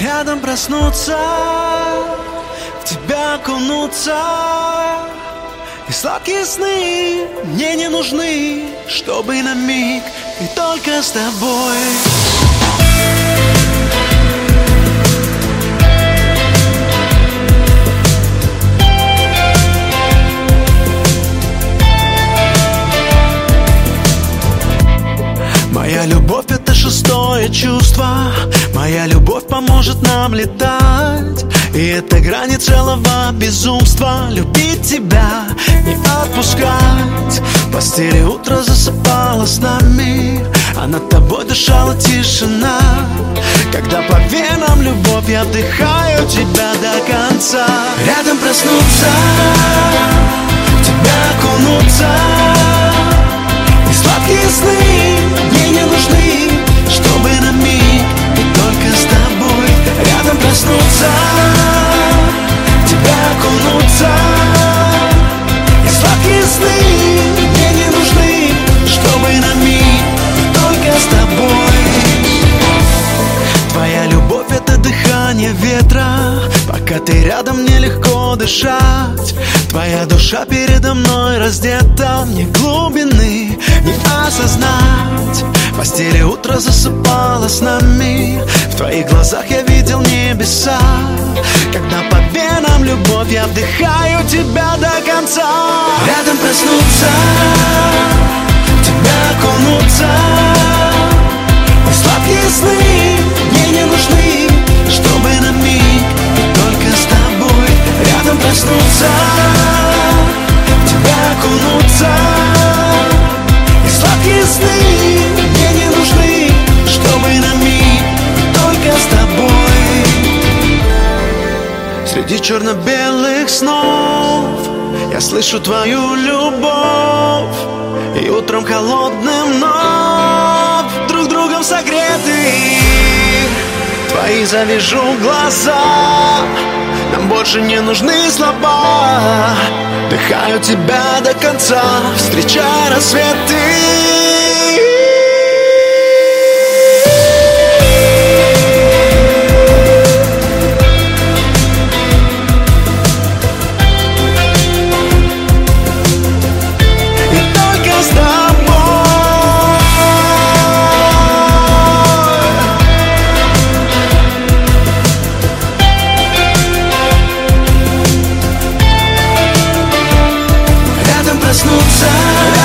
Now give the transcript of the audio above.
Рядом проснуться, в тебя окунуться. И сладкие сны мне не нужны Чтобы на миг и только с тобой Моя любовь это шестое чувство. Моя любовь поможет нам летать. И это грани целого безумства. Любить тебя, не отпускать. Постели утро засыпало с нами А над тобой дышала тишина. Когда по венам любовь я вдыхаю тебя до конца. Рядом проснуться, тебя окунуться ты рядом мне легко дышать. Твоя душа передо мной раздета Мне глубины не осознать. Постели утро засыпало с нами В твоих глазах я видел небеса. Когда по венам любовь я вдыхаю тебя до конца. Рядом проснуться, Тебя окунуться И сладкие сны мне не нужны Чтобы на миг и только с тобой. Среди черно-белых снов Я слышу твою любовь. И утром холодным вновь Твои завяжу глаза. Нам больше не нужны слова. Дыхаю тебя до конца Встречая рассветы Рядом проснуться,